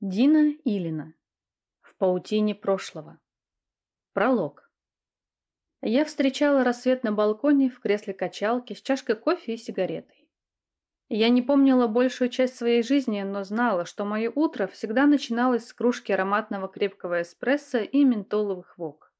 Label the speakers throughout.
Speaker 1: Дина Илина. В паутине прошлого. Пролог. Я встречала рассвет на балконе в кресле качалки с чашкой кофе и сигаретой. Я не помнила большую часть своей жизни, но знала, что мое утро всегда начиналось с кружки ароматного крепкого эспрессо и ментоловых вок.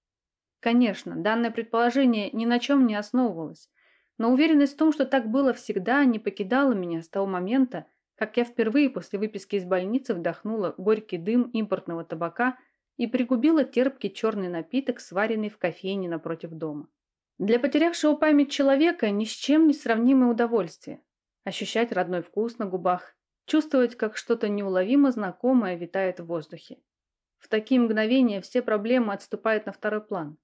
Speaker 1: Конечно, данное предположение ни на чем не основывалось, но уверенность в том, что так было всегда, не покидала меня с того момента, как я впервые после выписки из больницы вдохнула горький дым импортного табака и пригубила терпкий черный напиток, сваренный в кофейне напротив дома. Для потерявшего память человека ни с чем не сравнимое удовольствие. Ощущать родной вкус на губах, чувствовать, как что-то неуловимо знакомое витает в воздухе. В такие мгновения все проблемы отступают на второй план.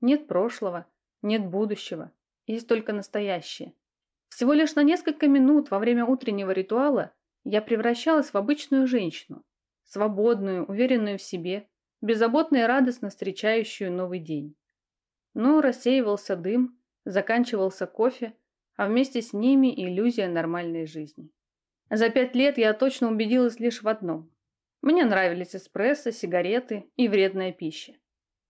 Speaker 1: Нет прошлого, нет будущего, есть только настоящее. Всего лишь на несколько минут во время утреннего ритуала я превращалась в обычную женщину, свободную, уверенную в себе, беззаботно и радостно встречающую новый день. Но рассеивался дым, заканчивался кофе, а вместе с ними иллюзия нормальной жизни. За пять лет я точно убедилась лишь в одном. Мне нравились эспрессо, сигареты и вредная пища.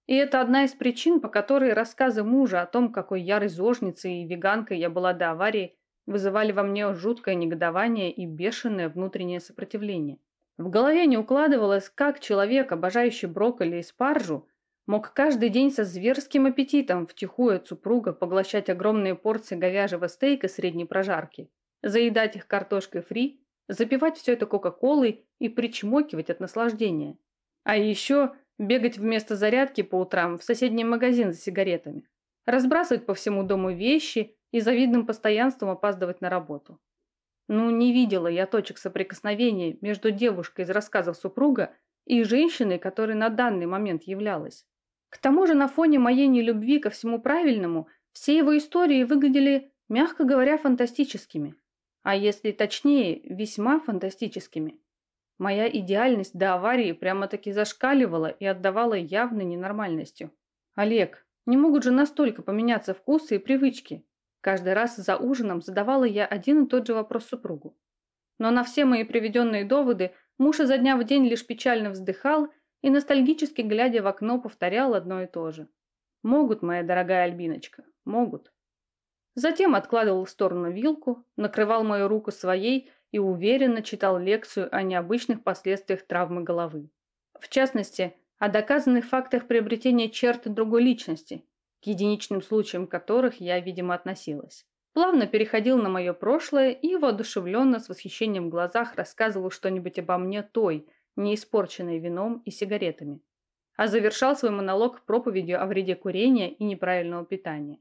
Speaker 1: И это одна из причин, по которой рассказы мужа о том, какой ярой зожницей и веганкой я была до аварии, вызывали во мне жуткое негодование и бешеное внутреннее сопротивление. В голове не укладывалось, как человек, обожающий брокколи и спаржу, мог каждый день со зверским аппетитом втихую от супруга поглощать огромные порции говяжьего стейка средней прожарки, заедать их картошкой фри, запивать все это кока-колой и причмокивать от наслаждения. А еще Бегать вместо зарядки по утрам в соседний магазин за сигаретами. Разбрасывать по всему дому вещи и завидным постоянством опаздывать на работу. Ну, не видела я точек соприкосновения между девушкой из рассказов супруга и женщиной, которой на данный момент являлась. К тому же на фоне моей нелюбви ко всему правильному все его истории выглядели, мягко говоря, фантастическими. А если точнее, весьма фантастическими. Моя идеальность до аварии прямо-таки зашкаливала и отдавала явной ненормальностью. Олег, не могут же настолько поменяться вкусы и привычки. Каждый раз за ужином задавала я один и тот же вопрос супругу. Но на все мои приведенные доводы муж изо дня в день лишь печально вздыхал и ностальгически глядя в окно повторял одно и то же. «Могут, моя дорогая Альбиночка, могут». Затем откладывал в сторону вилку, накрывал мою руку своей и уверенно читал лекцию о необычных последствиях травмы головы. В частности, о доказанных фактах приобретения черт другой личности, к единичным случаям которых я, видимо, относилась. Плавно переходил на мое прошлое и воодушевленно с восхищением в глазах рассказывал что-нибудь обо мне той, не испорченной вином и сигаретами. А завершал свой монолог проповедью о вреде курения и неправильного питания.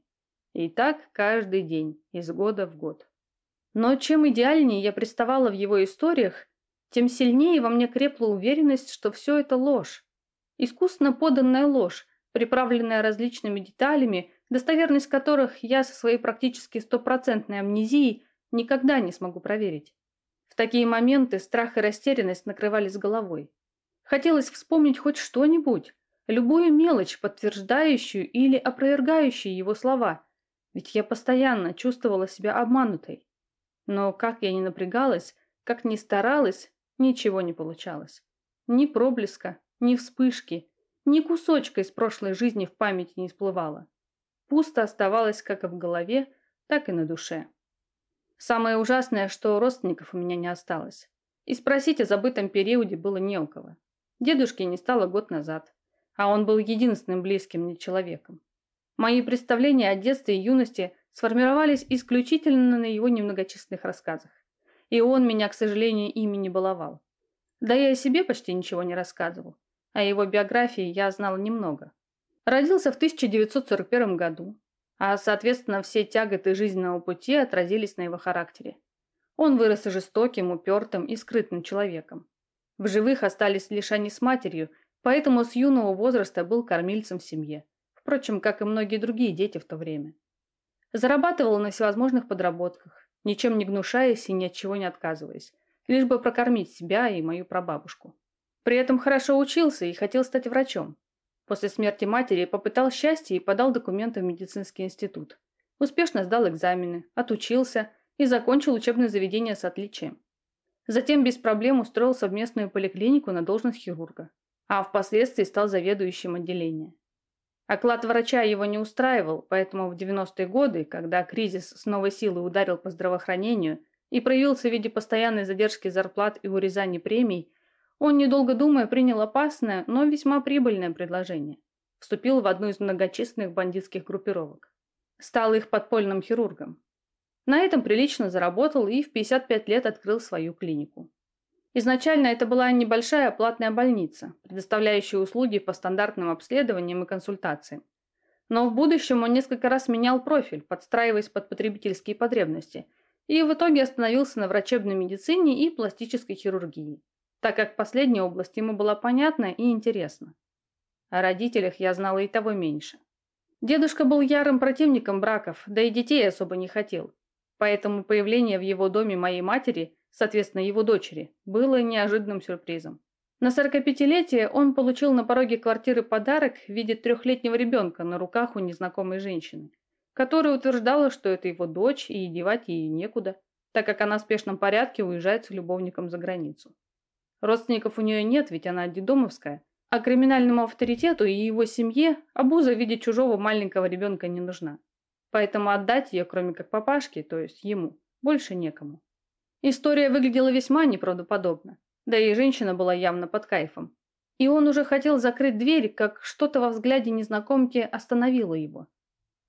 Speaker 1: И так каждый день, из года в год. Но чем идеальнее я представала в его историях, тем сильнее во мне крепла уверенность, что все это ложь. Искусно поданная ложь, приправленная различными деталями, достоверность которых я со своей практически стопроцентной амнезией никогда не смогу проверить. В такие моменты страх и растерянность накрывали с головой. Хотелось вспомнить хоть что-нибудь, любую мелочь, подтверждающую или опровергающую его слова, ведь я постоянно чувствовала себя обманутой. Но как я ни напрягалась, как ни старалась, ничего не получалось. Ни проблеска, ни вспышки, ни кусочка из прошлой жизни в памяти не всплывало. Пусто оставалось как в голове, так и на душе. Самое ужасное, что родственников у меня не осталось. И спросить о забытом периоде было не у кого. Дедушки не стало год назад, а он был единственным близким мне человеком. Мои представления о детстве и юности сформировались исключительно на его немногочисленных рассказах. И он меня, к сожалению, ими не баловал. Да я и себе почти ничего не рассказывал. О его биографии я знала немного. Родился в 1941 году, а, соответственно, все тяготы жизненного пути отразились на его характере. Он вырос жестоким, упертым и скрытным человеком. В живых остались лишь они с матерью, поэтому с юного возраста был кормильцем в семье. Впрочем, как и многие другие дети в то время. Зарабатывал на всевозможных подработках, ничем не гнушаясь и ни от чего не отказываясь, лишь бы прокормить себя и мою прабабушку. При этом хорошо учился и хотел стать врачом. После смерти матери попытал счастье и подал документы в медицинский институт. Успешно сдал экзамены, отучился и закончил учебное заведение с отличием. Затем без проблем устроился в местную поликлинику на должность хирурга, а впоследствии стал заведующим отделения. Оклад врача его не устраивал, поэтому в 90-е годы, когда кризис с новой силой ударил по здравоохранению и проявился в виде постоянной задержки зарплат и урезания премий, он, недолго думая, принял опасное, но весьма прибыльное предложение. Вступил в одну из многочисленных бандитских группировок. Стал их подпольным хирургом. На этом прилично заработал и в 55 лет открыл свою клинику. Изначально это была небольшая платная больница, предоставляющая услуги по стандартным обследованиям и консультациям. Но в будущем он несколько раз менял профиль, подстраиваясь под потребительские потребности, и в итоге остановился на врачебной медицине и пластической хирургии, так как последняя область ему была понятна и интересна. О родителях я знала и того меньше. Дедушка был ярым противником браков, да и детей особо не хотел, Поэтому появление в его доме моей матери, соответственно его дочери, было неожиданным сюрпризом. На 45-летие он получил на пороге квартиры подарок в виде трехлетнего ребенка на руках у незнакомой женщины, которая утверждала, что это его дочь и девать ей некуда, так как она в спешном порядке уезжает с любовником за границу. Родственников у нее нет, ведь она дедомовская, а криминальному авторитету и его семье обуза в виде чужого маленького ребенка не нужна. Поэтому отдать ее, кроме как папашке, то есть ему, больше некому. История выглядела весьма неправдоподобно, да и женщина была явно под кайфом. И он уже хотел закрыть дверь, как что-то во взгляде незнакомки остановило его.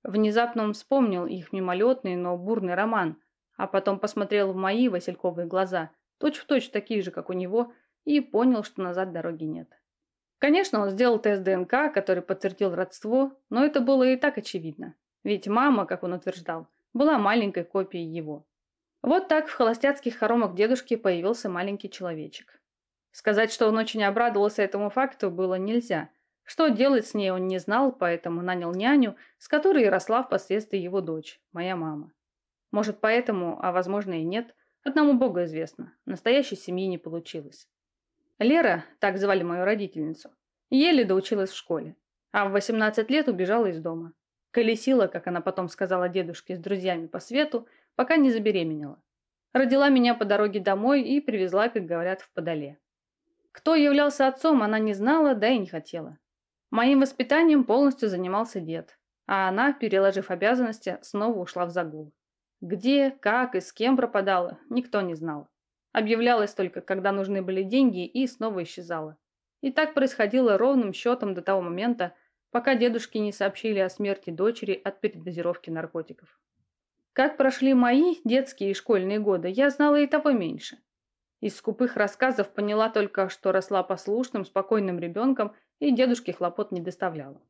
Speaker 1: Внезапно он вспомнил их мимолетный, но бурный роман, а потом посмотрел в мои васильковые глаза, точь-в-точь точь такие же, как у него, и понял, что назад дороги нет. Конечно, он сделал тест ДНК, который подтвердил родство, но это было и так очевидно. Ведь мама, как он утверждал, была маленькой копией его. Вот так в холостяцких хоромах дедушки появился маленький человечек. Сказать, что он очень обрадовался этому факту, было нельзя. Что делать с ней он не знал, поэтому нанял няню, с которой и росла впоследствии его дочь, моя мама. Может, поэтому, а возможно и нет, одному Богу известно, настоящей семьи не получилось. Лера, так звали мою родительницу, еле доучилась в школе, а в 18 лет убежала из дома. Колесила, как она потом сказала дедушке, с друзьями по свету, пока не забеременела. Родила меня по дороге домой и привезла, как говорят, в Подоле. Кто являлся отцом, она не знала, да и не хотела. Моим воспитанием полностью занимался дед, а она, переложив обязанности, снова ушла в загул. Где, как и с кем пропадала, никто не знал. Объявлялась только, когда нужны были деньги, и снова исчезала. И так происходило ровным счетом до того момента, пока дедушки не сообщили о смерти дочери от передозировки наркотиков. Как прошли мои детские и школьные годы, я знала и того меньше. Из скупых рассказов поняла только, что росла послушным, спокойным ребенком и дедушке хлопот не доставляла.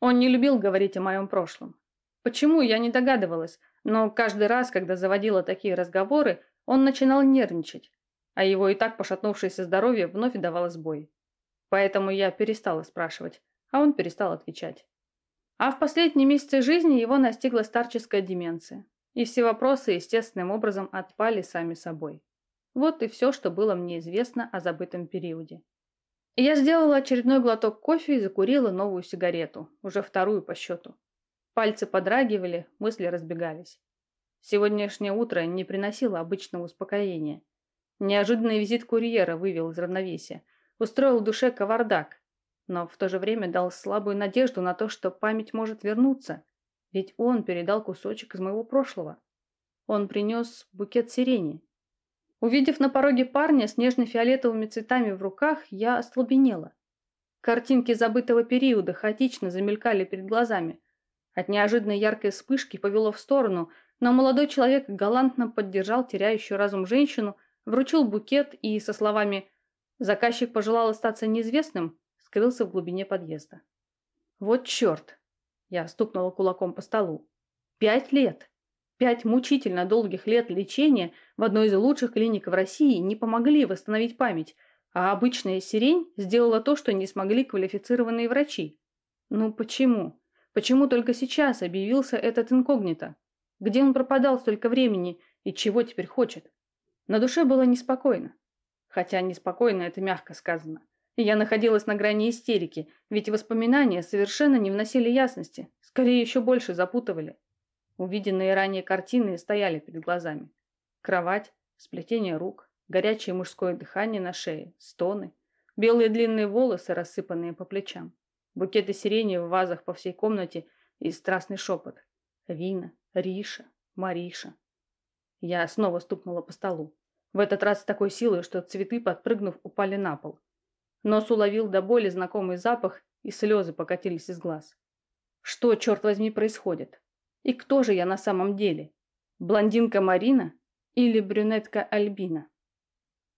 Speaker 1: Он не любил говорить о моем прошлом. Почему, я не догадывалась, но каждый раз, когда заводила такие разговоры, он начинал нервничать, а его и так пошатнувшееся здоровье вновь давало сбой. Поэтому я перестала спрашивать, а он перестал отвечать. А в последние месяцы жизни его настигла старческая деменция, и все вопросы естественным образом отпали сами собой. Вот и все, что было мне известно о забытом периоде. Я сделала очередной глоток кофе и закурила новую сигарету, уже вторую по счету. Пальцы подрагивали, мысли разбегались. Сегодняшнее утро не приносило обычного успокоения. Неожиданный визит курьера вывел из равновесия, устроил в душе кавардак, но в то же время дал слабую надежду на то, что память может вернуться, ведь он передал кусочек из моего прошлого. Он принес букет сирени. Увидев на пороге парня с нежно-фиолетовыми цветами в руках, я остолбенела. Картинки забытого периода хаотично замелькали перед глазами. От неожиданной яркой вспышки повело в сторону, но молодой человек галантно поддержал теряющую разум женщину, вручил букет и со словами «Заказчик пожелал остаться неизвестным» скрылся в глубине подъезда. «Вот черт!» Я стукнула кулаком по столу. «Пять лет! Пять мучительно долгих лет лечения в одной из лучших клиник в России не помогли восстановить память, а обычная сирень сделала то, что не смогли квалифицированные врачи. Ну почему? Почему только сейчас объявился этот инкогнито? Где он пропадал столько времени и чего теперь хочет? На душе было неспокойно. Хотя неспокойно это мягко сказано. Я находилась на грани истерики, ведь воспоминания совершенно не вносили ясности, скорее еще больше запутывали. Увиденные ранее картины стояли перед глазами. Кровать, сплетение рук, горячее мужское дыхание на шее, стоны, белые длинные волосы, рассыпанные по плечам, букеты сирени в вазах по всей комнате и страстный шепот. Вина, Риша, Мариша. Я снова стукнула по столу. В этот раз с такой силой, что цветы, подпрыгнув, упали на пол. Нос уловил до боли знакомый запах, и слезы покатились из глаз. Что, черт возьми, происходит? И кто же я на самом деле? Блондинка Марина или брюнетка Альбина?